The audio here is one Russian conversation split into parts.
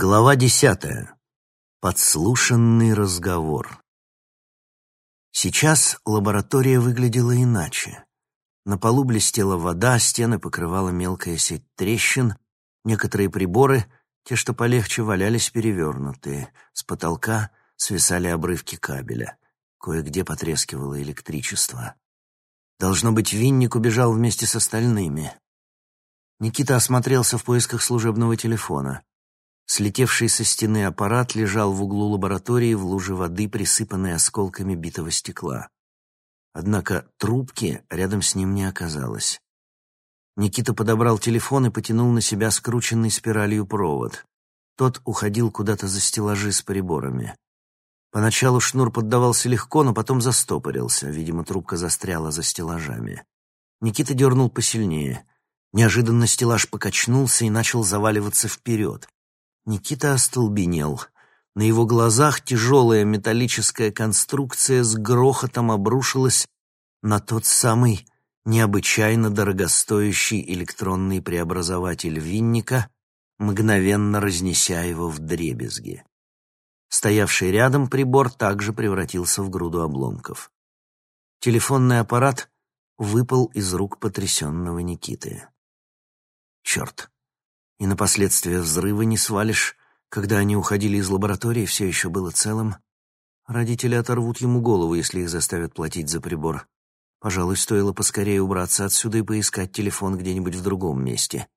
Глава десятая. Подслушанный разговор. Сейчас лаборатория выглядела иначе. На полу блестела вода, стены покрывала мелкая сеть трещин, некоторые приборы, те, что полегче, валялись перевернутые, с потолка свисали обрывки кабеля, кое-где потрескивало электричество. Должно быть, Винник убежал вместе с остальными. Никита осмотрелся в поисках служебного телефона. Слетевший со стены аппарат лежал в углу лаборатории в луже воды, присыпанной осколками битого стекла. Однако трубки рядом с ним не оказалось. Никита подобрал телефон и потянул на себя скрученный спиралью провод. Тот уходил куда-то за стеллажи с приборами. Поначалу шнур поддавался легко, но потом застопорился. Видимо, трубка застряла за стеллажами. Никита дернул посильнее. Неожиданно стеллаж покачнулся и начал заваливаться вперед. Никита остолбенел. На его глазах тяжелая металлическая конструкция с грохотом обрушилась на тот самый необычайно дорогостоящий электронный преобразователь Винника, мгновенно разнеся его в дребезги. Стоявший рядом прибор также превратился в груду обломков. Телефонный аппарат выпал из рук потрясенного Никиты. Черт, и на последствия взрыва не свалишь. Когда они уходили из лаборатории, все еще было целым. Родители оторвут ему голову, если их заставят платить за прибор. Пожалуй, стоило поскорее убраться отсюда и поискать телефон где-нибудь в другом месте.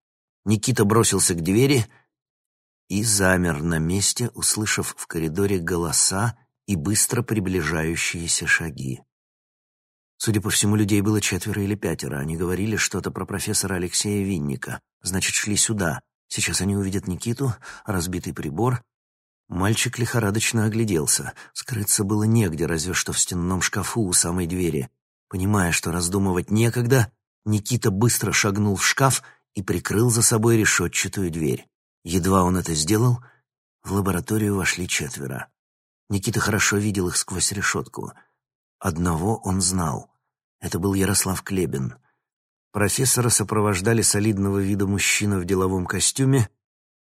Никита бросился к двери и замер на месте, услышав в коридоре голоса и быстро приближающиеся шаги. Судя по всему, людей было четверо или пятеро. Они говорили что-то про профессора Алексея Винника. Значит, шли сюда. Сейчас они увидят Никиту, разбитый прибор. Мальчик лихорадочно огляделся. Скрыться было негде, разве что в стенном шкафу у самой двери. Понимая, что раздумывать некогда, Никита быстро шагнул в шкаф и прикрыл за собой решетчатую дверь. Едва он это сделал, в лабораторию вошли четверо. Никита хорошо видел их сквозь решетку. Одного он знал. Это был Ярослав Клебин — Профессора сопровождали солидного вида мужчина в деловом костюме,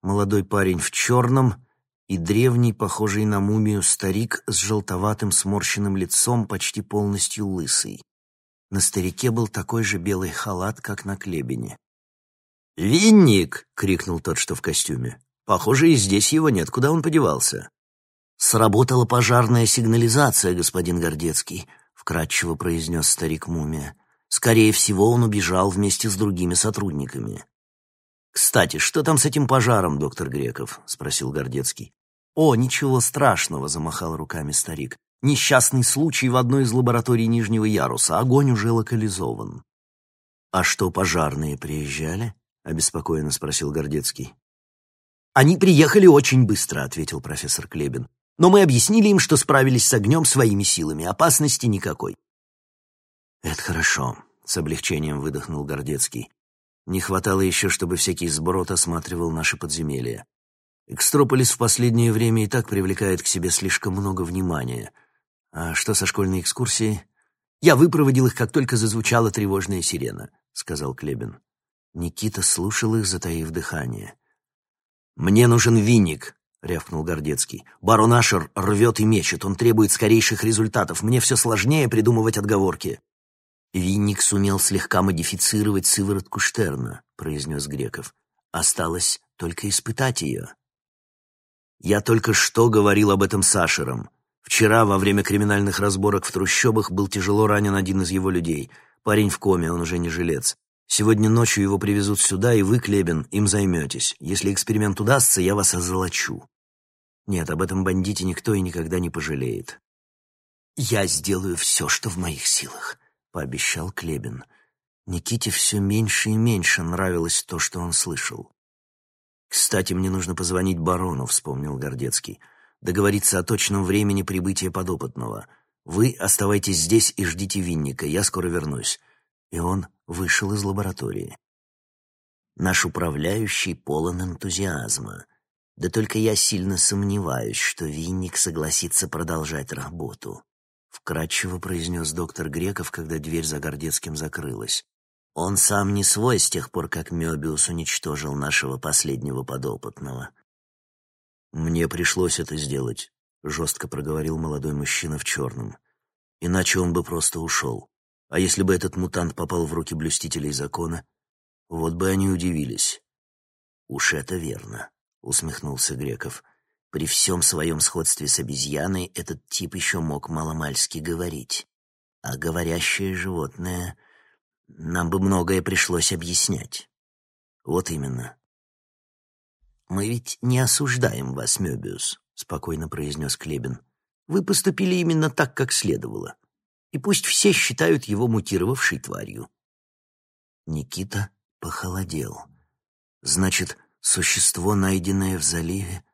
молодой парень в черном и древний, похожий на мумию старик с желтоватым сморщенным лицом, почти полностью лысый. На старике был такой же белый халат, как на Клебине. «Винник!» — крикнул тот, что в костюме. «Похоже, и здесь его нет. Куда он подевался?» «Сработала пожарная сигнализация, господин Гордецкий», — вкратчиво произнес старик-мумия. Скорее всего, он убежал вместе с другими сотрудниками. «Кстати, что там с этим пожаром, доктор Греков?» — спросил Гордецкий. «О, ничего страшного», — замахал руками старик. «Несчастный случай в одной из лабораторий Нижнего яруса. Огонь уже локализован». «А что, пожарные приезжали?» — обеспокоенно спросил Гордецкий. «Они приехали очень быстро», — ответил профессор Клебин. «Но мы объяснили им, что справились с огнем своими силами. Опасности никакой. «Это хорошо», — с облегчением выдохнул Гордецкий. «Не хватало еще, чтобы всякий сброд осматривал наши подземелья. Экстрополис в последнее время и так привлекает к себе слишком много внимания. А что со школьной экскурсией?» «Я выпроводил их, как только зазвучала тревожная сирена», — сказал Клебин. Никита слушал их, затаив дыхание. «Мне нужен винник», — рявкнул Гордецкий. «Барон Ашер рвет и мечет, он требует скорейших результатов. Мне все сложнее придумывать отговорки». «Винник сумел слегка модифицировать сыворотку Штерна», — произнес Греков. «Осталось только испытать ее». «Я только что говорил об этом с Ашером. Вчера, во время криминальных разборок в трущобах, был тяжело ранен один из его людей. Парень в коме, он уже не жилец. Сегодня ночью его привезут сюда, и вы, Клебин, им займетесь. Если эксперимент удастся, я вас озолочу. Нет, об этом бандите никто и никогда не пожалеет. Я сделаю все, что в моих силах. — пообещал Клебин. Никите все меньше и меньше нравилось то, что он слышал. «Кстати, мне нужно позвонить барону», — вспомнил Гордецкий. «Договориться о точном времени прибытия подопытного. Вы оставайтесь здесь и ждите Винника, я скоро вернусь». И он вышел из лаборатории. Наш управляющий полон энтузиазма. Да только я сильно сомневаюсь, что Винник согласится продолжать работу. — вкратчиво произнес доктор Греков, когда дверь за Гордецким закрылась. «Он сам не свой с тех пор, как Мёбиус уничтожил нашего последнего подопытного. «Мне пришлось это сделать», — жестко проговорил молодой мужчина в черном. «Иначе он бы просто ушел. А если бы этот мутант попал в руки блюстителей закона, вот бы они удивились». «Уж это верно», — усмехнулся Греков. «При всем своем сходстве с обезьяной этот тип еще мог маломальски говорить. А говорящее животное... Нам бы многое пришлось объяснять». «Вот именно. «Мы ведь не осуждаем вас, Мёбиус», — спокойно произнес Клебин. «Вы поступили именно так, как следовало. И пусть все считают его мутировавшей тварью». Никита похолодел. «Значит, существо, найденное в заливе,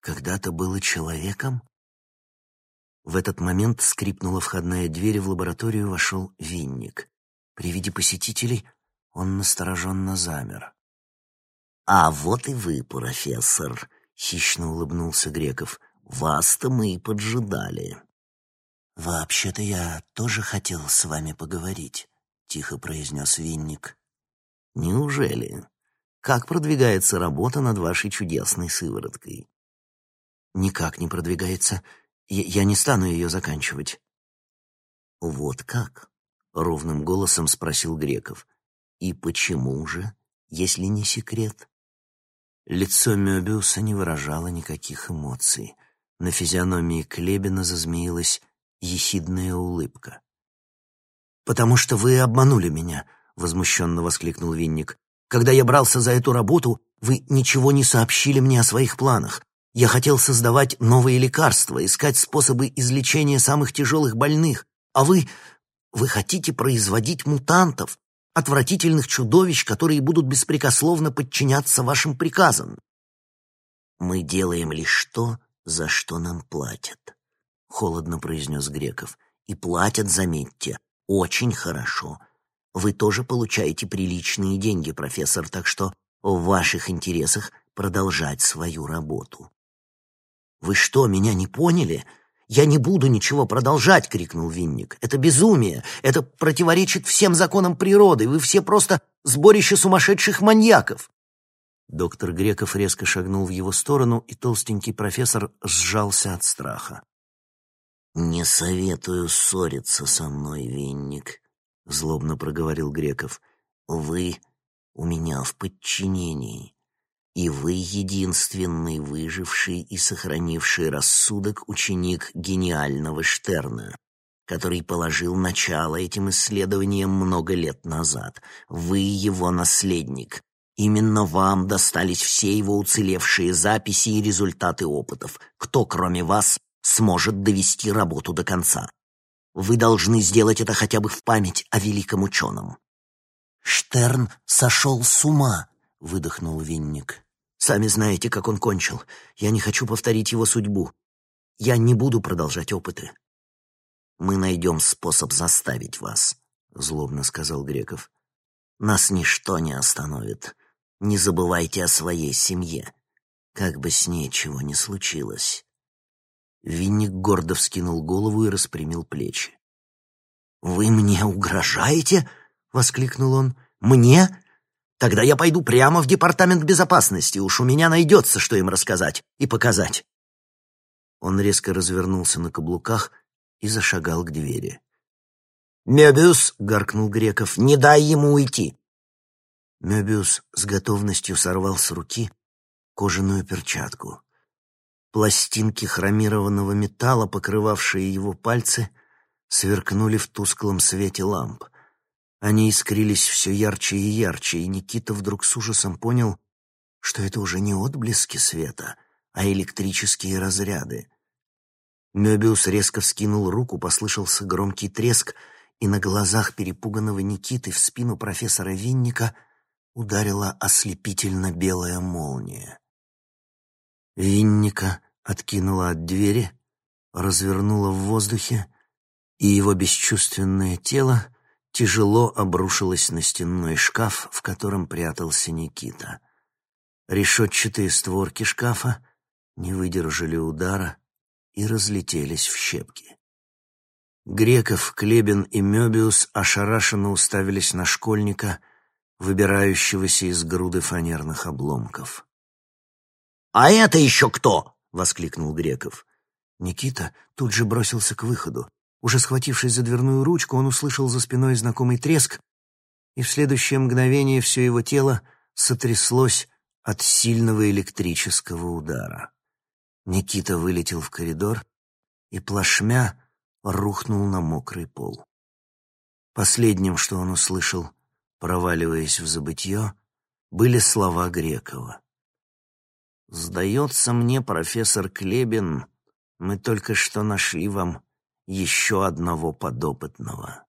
когда-то было человеком?» В этот момент скрипнула входная дверь, и в лабораторию вошел Винник. При виде посетителей он настороженно замер. «А вот и вы, профессор», — хищно улыбнулся Греков. «Вас-то мы и поджидали». «Вообще-то я тоже хотел с вами поговорить», — тихо произнес Винник. «Неужели? Как продвигается работа над вашей чудесной сывороткой?» «Никак не продвигается. Я, я не стану ее заканчивать». «Вот как?» — ровным голосом спросил Греков. «И почему же, если не секрет?» Лицо Мёбиуса не выражало никаких эмоций. На физиономии Клебина зазмеилась ехидная улыбка. «Потому что вы обманули меня», — возмущенно воскликнул Винник. «Когда я брался за эту работу, вы ничего не сообщили мне о своих планах. Я хотел создавать новые лекарства, искать способы излечения самых тяжелых больных. А вы... вы хотите производить мутантов, отвратительных чудовищ, которые будут беспрекословно подчиняться вашим приказам. Мы делаем лишь то, за что нам платят, холодно произнес Греков. И платят, заметьте, очень хорошо. Вы тоже получаете приличные деньги, профессор, так что в ваших интересах продолжать свою работу. Вы что, меня не поняли? «Я не буду ничего продолжать!» — крикнул Винник. «Это безумие! Это противоречит всем законам природы! Вы все просто сборище сумасшедших маньяков!» Доктор Греков резко шагнул в его сторону, и толстенький профессор сжался от страха. «Не советую ссориться со мной, Винник», — злобно проговорил Греков. «Вы у меня в подчинении и вы единственный выживший и сохранивший рассудок ученик гениального Штерна, который положил начало этим исследованиям много лет назад. Вы его наследник. Именно вам достались все его уцелевшие записи и результаты опытов. Кто, кроме вас, сможет довести работу до конца? Вы должны сделать это хотя бы в память о великом ученом. «Штерн сошел с ума», — выдохнул Винник. Сами знаете, как он кончил. Я не хочу повторить его судьбу. Я не буду продолжать опыты. Мы найдем способ заставить вас, злобно сказал Греков. Нас ничто не остановит. Не забывайте о своей семье, как бы с ней чего ни случилось. Винник гордо вскинул голову и распрямил плечи. «Вы мне угрожаете?» — воскликнул он. «Мне? Тогда я пойду прямо в департамент безопасности, уж у меня найдется, что им рассказать и показать. Он резко развернулся на каблуках и зашагал к двери. «Мебиус!» — гаркнул Греков. «Не дай ему уйти!» Мебиус с готовностью сорвал с руки кожаную перчатку. Пластинки хромированного металла, покрывавшие его пальцы, сверкнули в тусклом свете ламп — они искрились все ярче и ярче, и Никита вдруг с ужасом понял, что это уже не отблески света, а электрические разряды. Мёбиус резко вскинул руку, послышался громкий треск, и на глазах перепуганного Никиты в спину профессора Винника ударила ослепительно белая молния. Винника откинула от двери, развернула в воздухе, и его бесчувственное тело — тяжело обрушилась на стенной шкаф, в котором прятался Никита. Решетчатые створки шкафа не выдержали удара и разлетелись в щепки. Греков, Клебин и Мёбиус ошарашенно уставились на школьника, выбирающегося из груды фанерных обломков. «А это еще кто?» воскликнул Греков. Никита тут же бросился к выходу. Уже схватившись за дверную ручку, он услышал за спиной знакомый треск, и в следующее мгновение все его тело сотряслось от сильного электрического удара. Никита вылетел в коридор и плашмя рухнул на мокрый пол. Последним, что он услышал, проваливаясь в забытье, были слова Грекова. «Сдается мне, профессор Клебин, мы только что нашли вам еще одного подопытного».